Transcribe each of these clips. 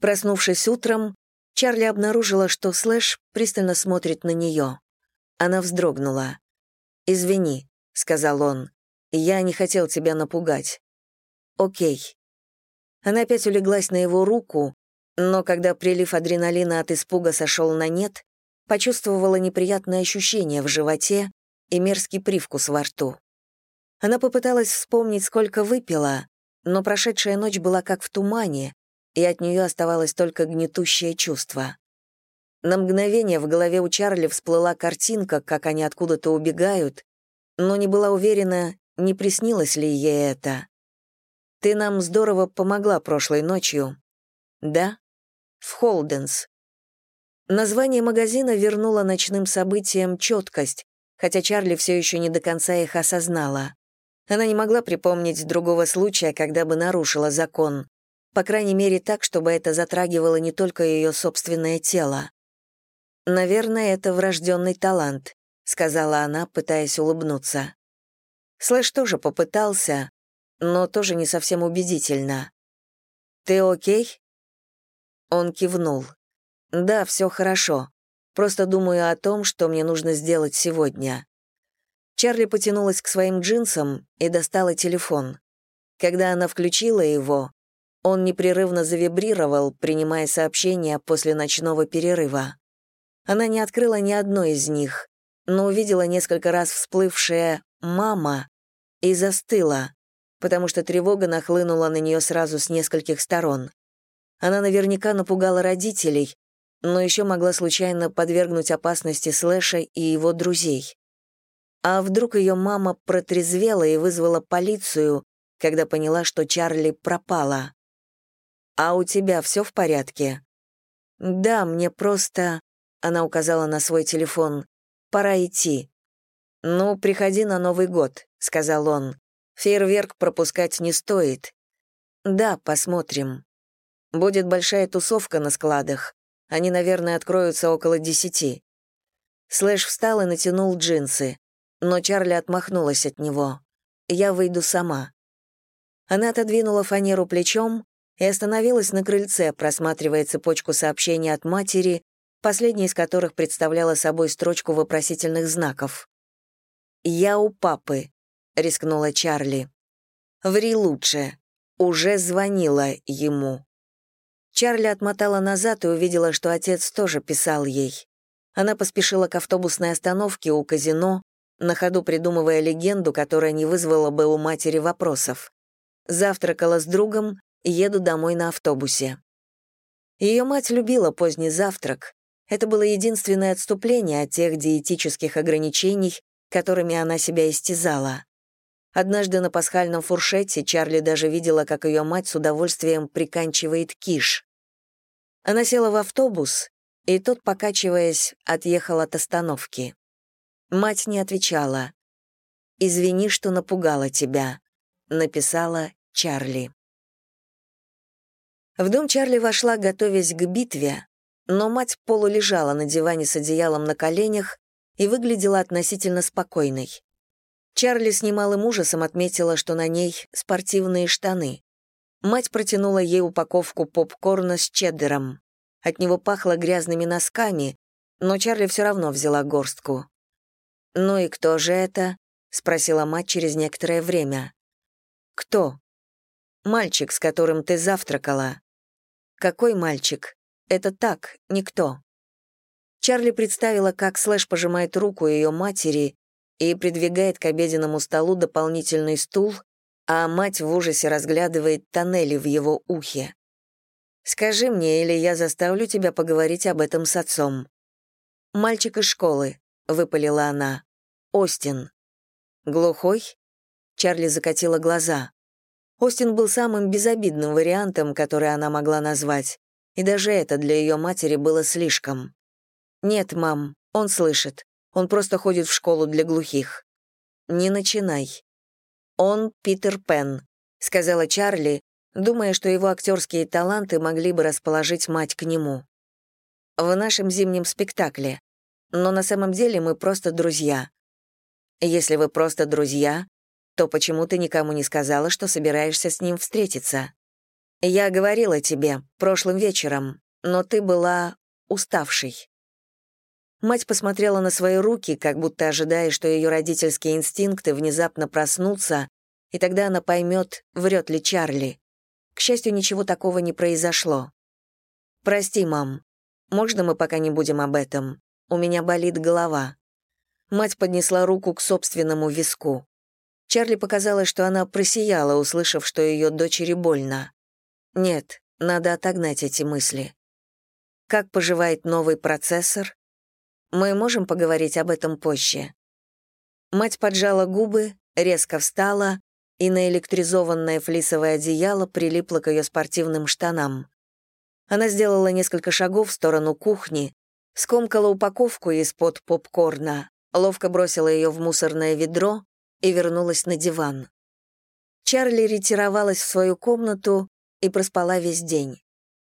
Проснувшись утром, Чарли обнаружила, что Слэш пристально смотрит на нее. Она вздрогнула. «Извини», — сказал он, — «я не хотел тебя напугать». «Окей». Она опять улеглась на его руку, но когда прилив адреналина от испуга сошел на нет, почувствовала неприятное ощущение в животе и мерзкий привкус во рту. Она попыталась вспомнить, сколько выпила, но прошедшая ночь была как в тумане, и от нее оставалось только гнетущее чувство. На мгновение в голове у Чарли всплыла картинка, как они откуда-то убегают, но не была уверена, не приснилось ли ей это. «Ты нам здорово помогла прошлой ночью». «Да?» «В Холденс». Название магазина вернуло ночным событиям четкость, хотя Чарли все еще не до конца их осознала. Она не могла припомнить другого случая, когда бы нарушила закон, по крайней мере так, чтобы это затрагивало не только ее собственное тело. «Наверное, это врожденный талант», — сказала она, пытаясь улыбнуться. Слэш тоже попытался, но тоже не совсем убедительно. «Ты окей?» Он кивнул. «Да, все хорошо. Просто думаю о том, что мне нужно сделать сегодня». Чарли потянулась к своим джинсам и достала телефон. Когда она включила его, он непрерывно завибрировал, принимая сообщения после ночного перерыва. Она не открыла ни одно из них, но увидела несколько раз всплывшее «мама» и застыла, потому что тревога нахлынула на нее сразу с нескольких сторон. Она наверняка напугала родителей, но еще могла случайно подвергнуть опасности Слэша и его друзей. А вдруг ее мама протрезвела и вызвала полицию, когда поняла, что Чарли пропала? «А у тебя все в порядке?» «Да, мне просто...» — она указала на свой телефон. «Пора идти». «Ну, приходи на Новый год», — сказал он. «Фейерверк пропускать не стоит». «Да, посмотрим. Будет большая тусовка на складах. Они, наверное, откроются около десяти». Слэш встал и натянул джинсы, но Чарли отмахнулась от него. «Я выйду сама». Она отодвинула фанеру плечом, и остановилась на крыльце, просматривая цепочку сообщений от матери, последняя из которых представляла собой строчку вопросительных знаков. «Я у папы», — рискнула Чарли. «Ври лучше. Уже звонила ему». Чарли отмотала назад и увидела, что отец тоже писал ей. Она поспешила к автобусной остановке у казино, на ходу придумывая легенду, которая не вызвала бы у матери вопросов. Завтракала с другом еду домой на автобусе. Ее мать любила поздний завтрак. Это было единственное отступление от тех диетических ограничений, которыми она себя истязала. Однажды на пасхальном фуршете Чарли даже видела, как ее мать с удовольствием приканчивает киш. Она села в автобус, и тот, покачиваясь, отъехал от остановки. Мать не отвечала. «Извини, что напугала тебя», — написала Чарли. В дом Чарли вошла, готовясь к битве, но мать полулежала на диване с одеялом на коленях и выглядела относительно спокойной. Чарли с немалым ужасом отметила, что на ней спортивные штаны. Мать протянула ей упаковку попкорна с чеддером. От него пахло грязными носками, но Чарли все равно взяла горстку. «Ну и кто же это?» — спросила мать через некоторое время. «Кто?» «Мальчик, с которым ты завтракала», какой мальчик? Это так, никто. Чарли представила, как Слэш пожимает руку ее матери и придвигает к обеденному столу дополнительный стул, а мать в ужасе разглядывает тоннели в его ухе. «Скажи мне, или я заставлю тебя поговорить об этом с отцом». «Мальчик из школы», — выпалила она. «Остин». «Глухой?» Чарли закатила глаза. Остин был самым безобидным вариантом, который она могла назвать, и даже это для ее матери было слишком. «Нет, мам, он слышит. Он просто ходит в школу для глухих». «Не начинай». «Он Питер Пен», — сказала Чарли, думая, что его актерские таланты могли бы расположить мать к нему. «В нашем зимнем спектакле. Но на самом деле мы просто друзья. Если вы просто друзья, то почему ты никому не сказала, что собираешься с ним встретиться?» Я говорила тебе прошлым вечером, но ты была уставшей. Мать посмотрела на свои руки, как будто ожидая, что ее родительские инстинкты внезапно проснутся, и тогда она поймет, врет ли Чарли. К счастью, ничего такого не произошло. «Прости, мам. Можно мы пока не будем об этом? У меня болит голова». Мать поднесла руку к собственному виску. Чарли показалось, что она просияла, услышав, что ее дочери больно. Нет, надо отогнать эти мысли. Как поживает новый процессор? Мы можем поговорить об этом позже. Мать поджала губы, резко встала, и наэлектризованное флисовое одеяло прилипло к ее спортивным штанам. Она сделала несколько шагов в сторону кухни, скомкала упаковку из-под попкорна, ловко бросила ее в мусорное ведро и вернулась на диван. Чарли ретировалась в свою комнату и проспала весь день.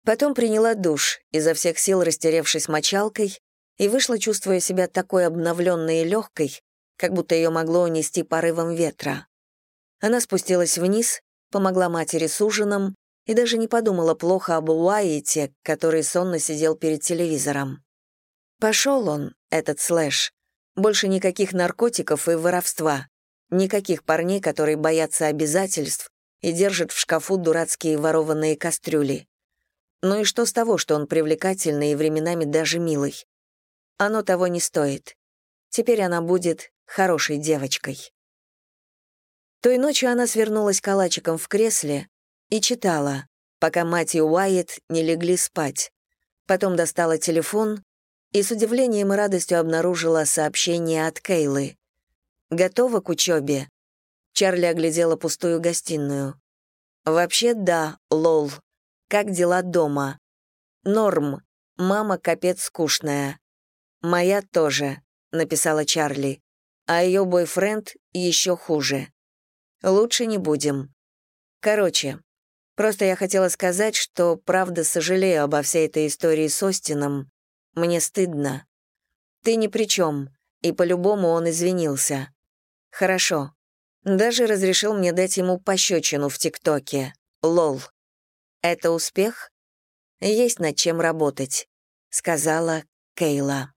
Потом приняла душ, изо всех сил растеревшись мочалкой, и вышла, чувствуя себя такой обновленной и легкой, как будто ее могло унести порывом ветра. Она спустилась вниз, помогла матери с ужином и даже не подумала плохо об Уайете, который сонно сидел перед телевизором. Пошел он, этот слэш. Больше никаких наркотиков и воровства. Никаких парней, которые боятся обязательств и держат в шкафу дурацкие ворованные кастрюли. Ну и что с того, что он привлекательный и временами даже милый? Оно того не стоит. Теперь она будет хорошей девочкой. Той ночью она свернулась калачиком в кресле и читала, пока мать и Уайет не легли спать. Потом достала телефон и с удивлением и радостью обнаружила сообщение от Кейлы. «Готова к учебе?» Чарли оглядела пустую гостиную. «Вообще да, лол. Как дела дома?» «Норм. Мама капец скучная». «Моя тоже», — написала Чарли. «А ее бойфренд еще хуже. Лучше не будем. Короче, просто я хотела сказать, что правда сожалею обо всей этой истории с Остином, мне стыдно. Ты ни при чем, и по-любому он извинился. Хорошо. Даже разрешил мне дать ему пощечину в ТикТоке. Лол. Это успех? Есть над чем работать, сказала Кейла.